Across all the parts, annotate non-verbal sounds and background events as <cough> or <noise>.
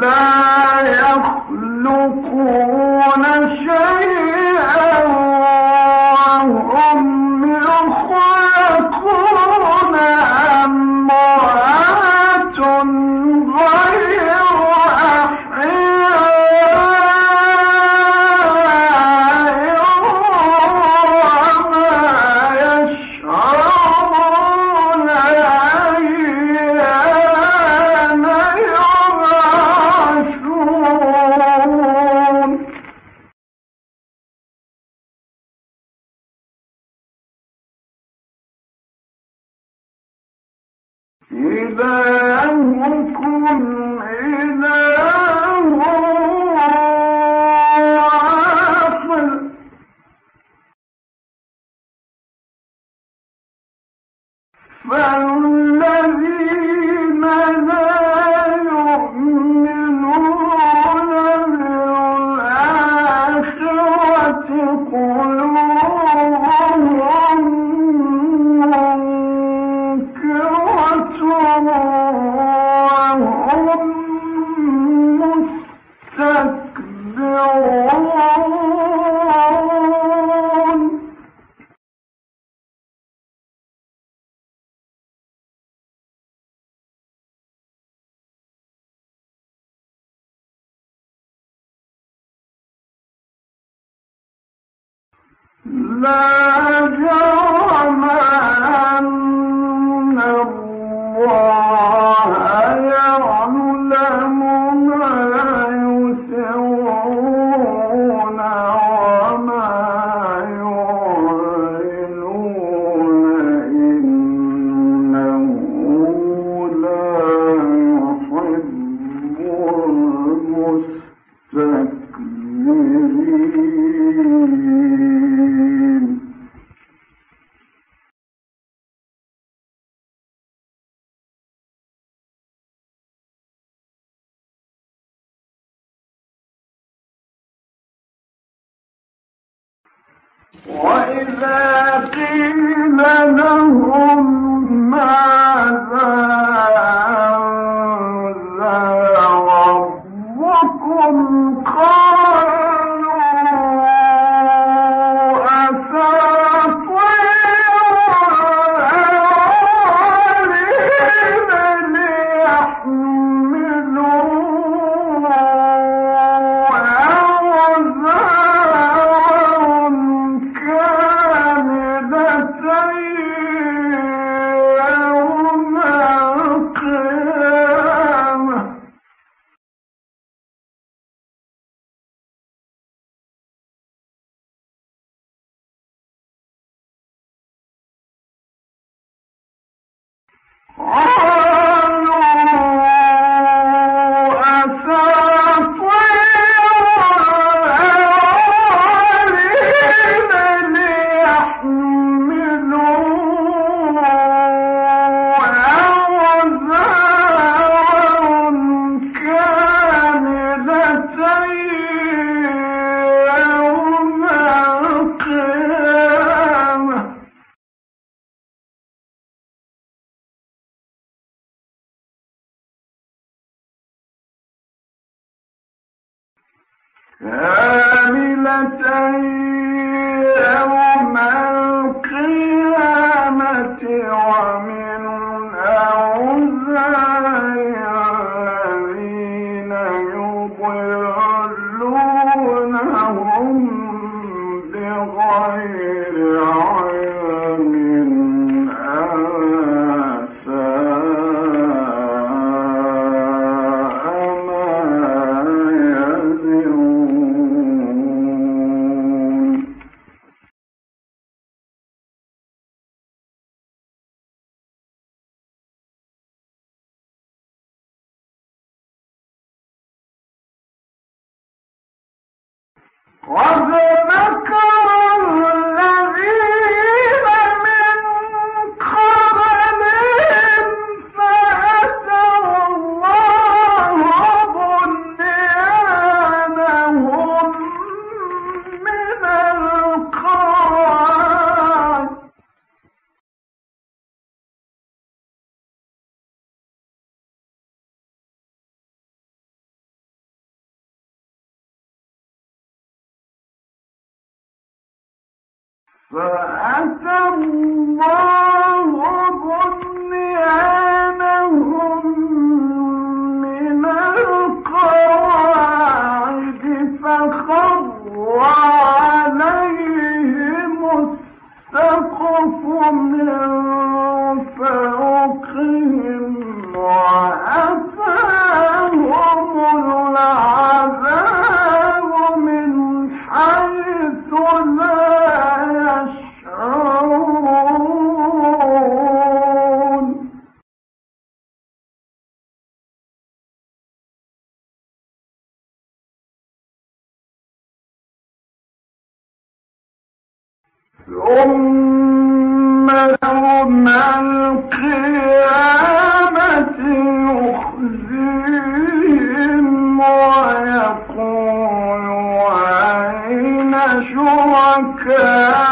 لا يخلقون شيئا الله Oh! <laughs> are فأتى الله بنيانهم من القواعد فخر عليهم السقف من ثم يوم القيامة يخزيهم ويقول أين شركائي؟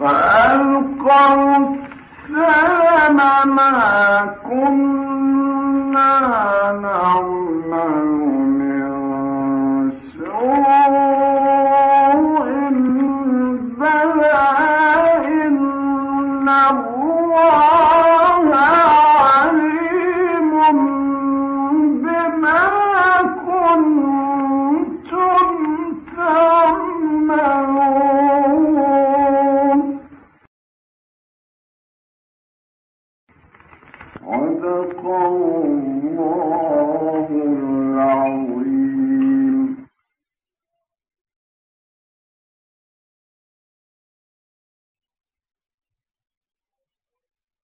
فألقوا السلم ما كنا نعمل من سوء بلى إن الله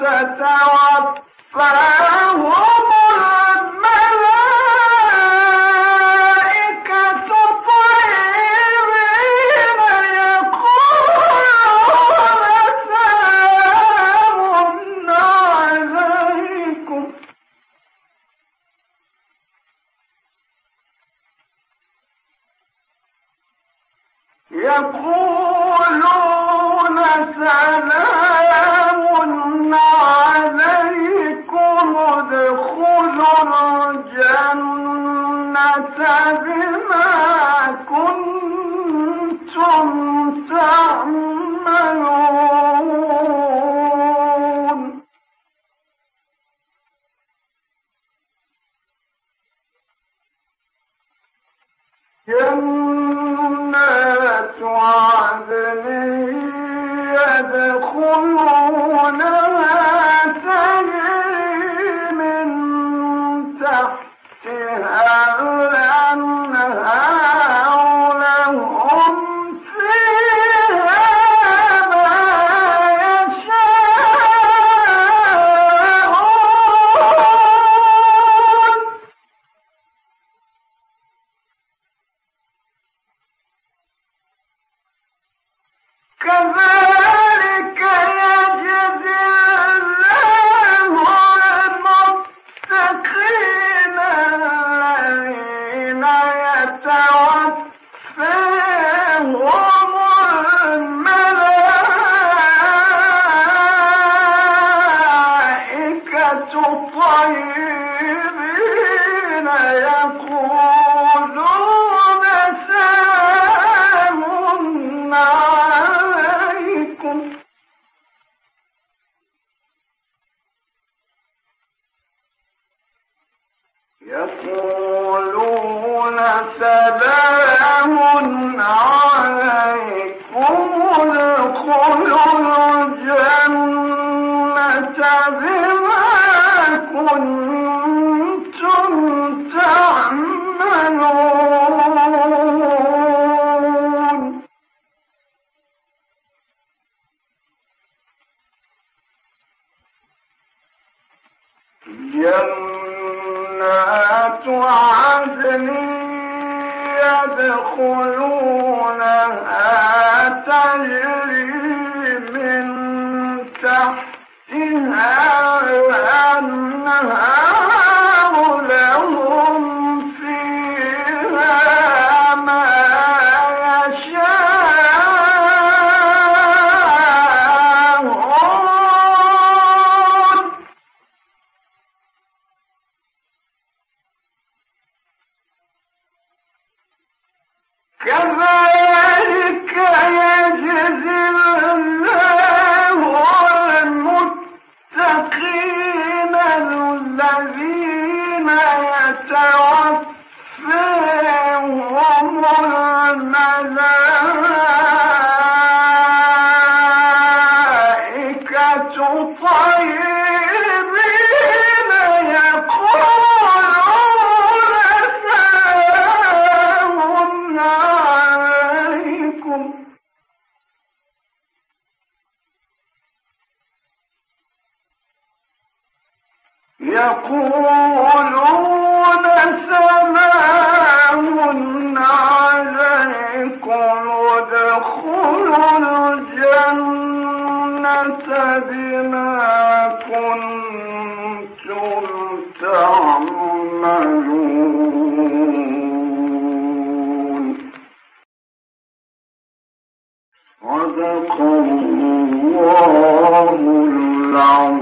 تتوفاهم. كم Ya الله يقولون سلام عليكم الجنة بما كنتم تعملون. صدق الله العظيم.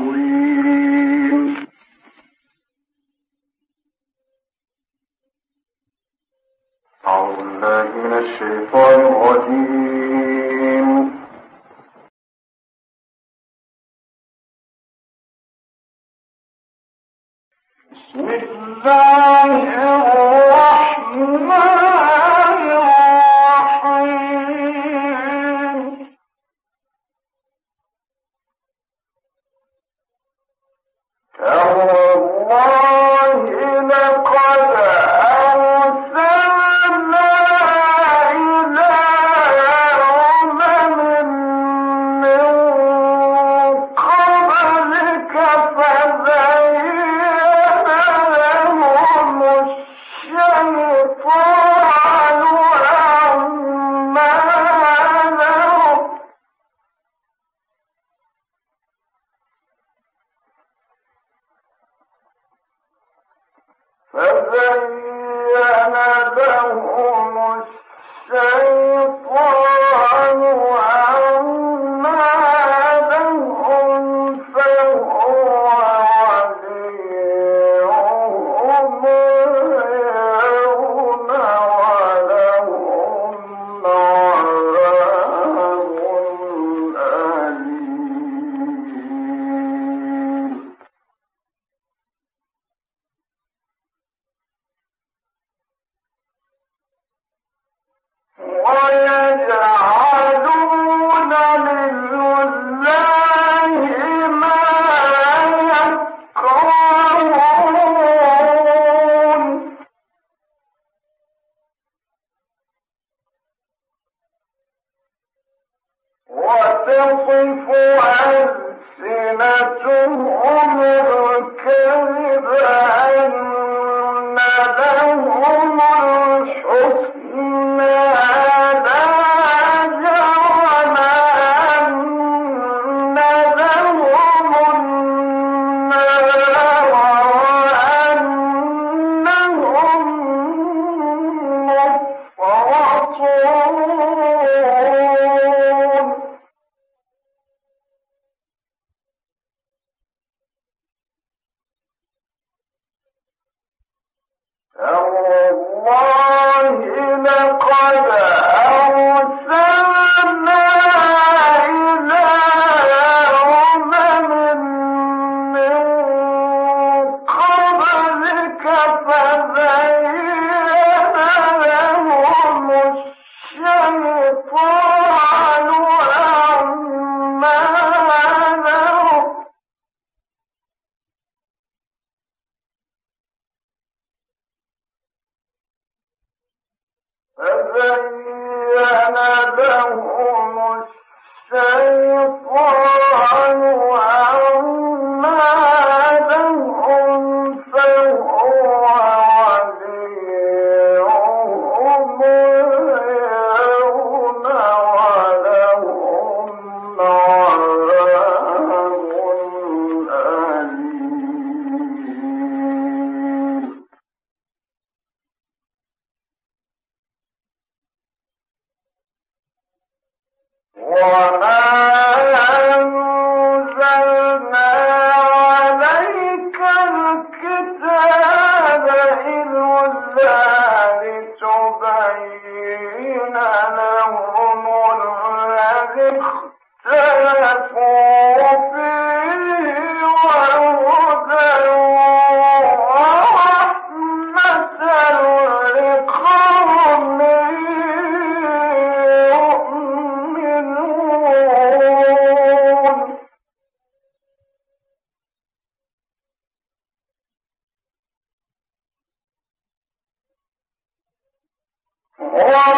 والله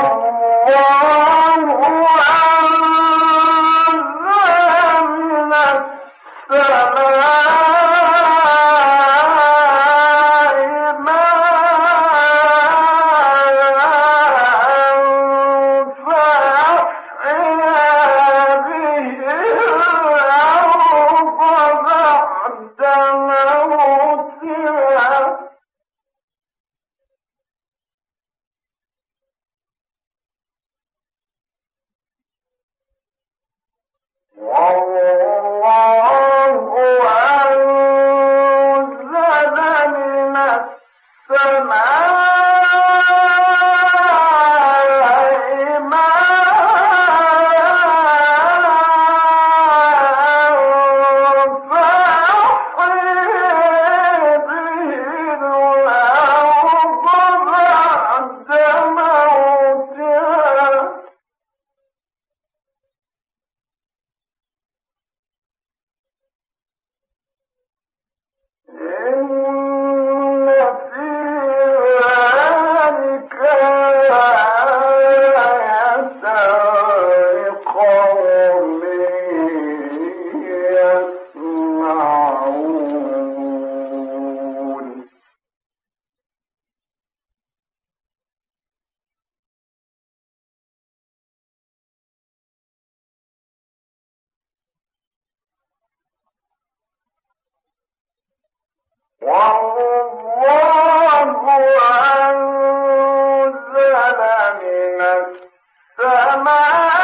ما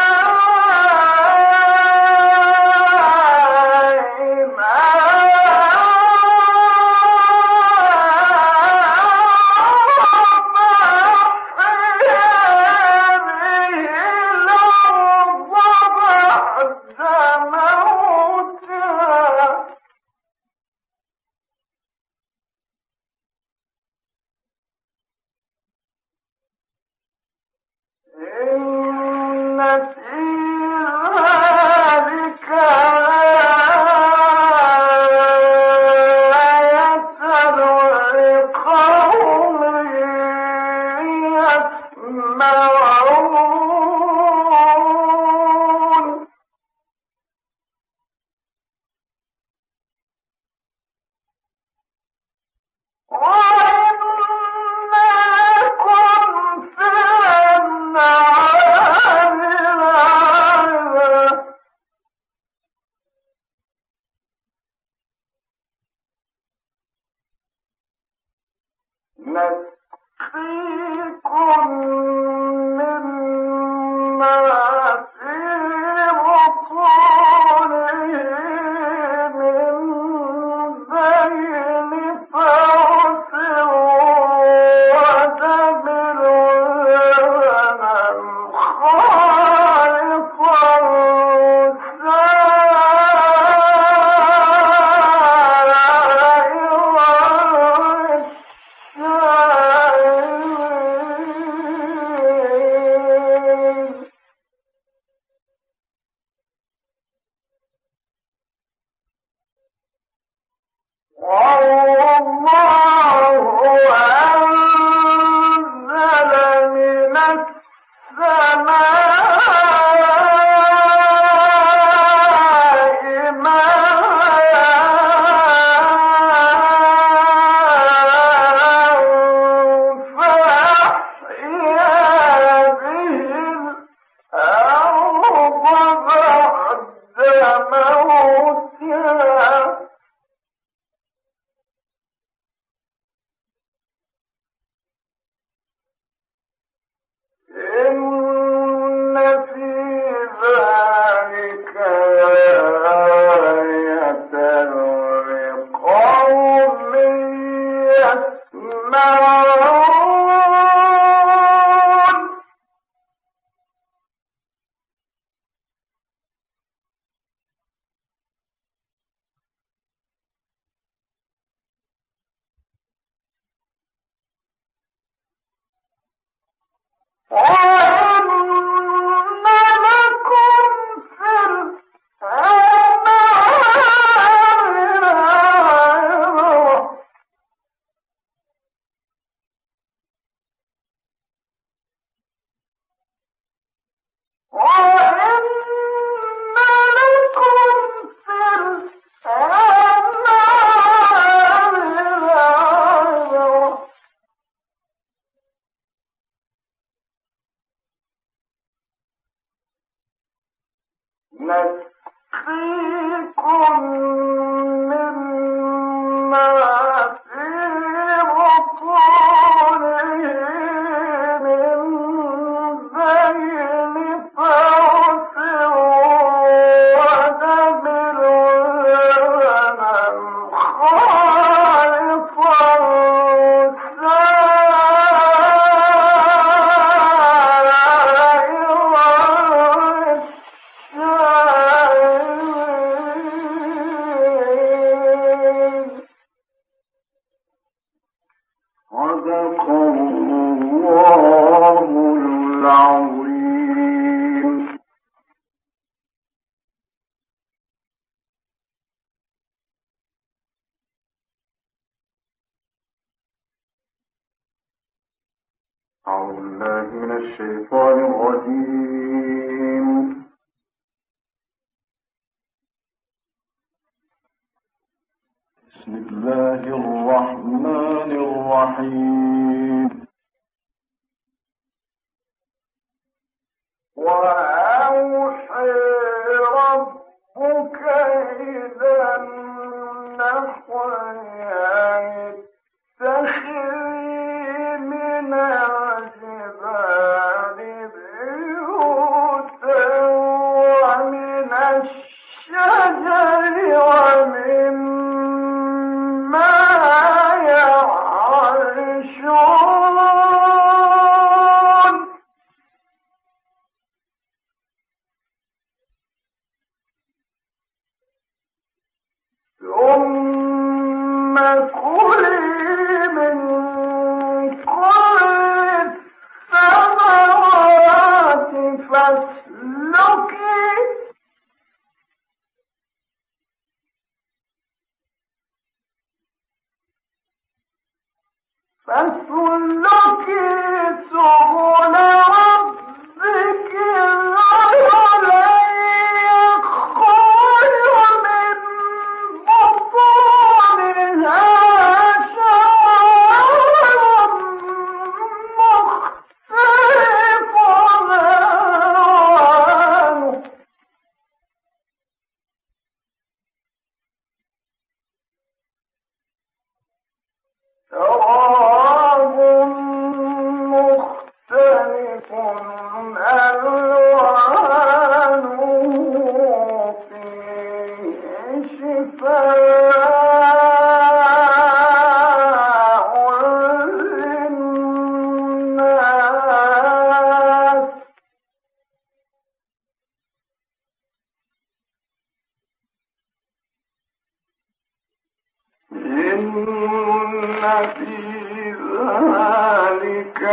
Ah!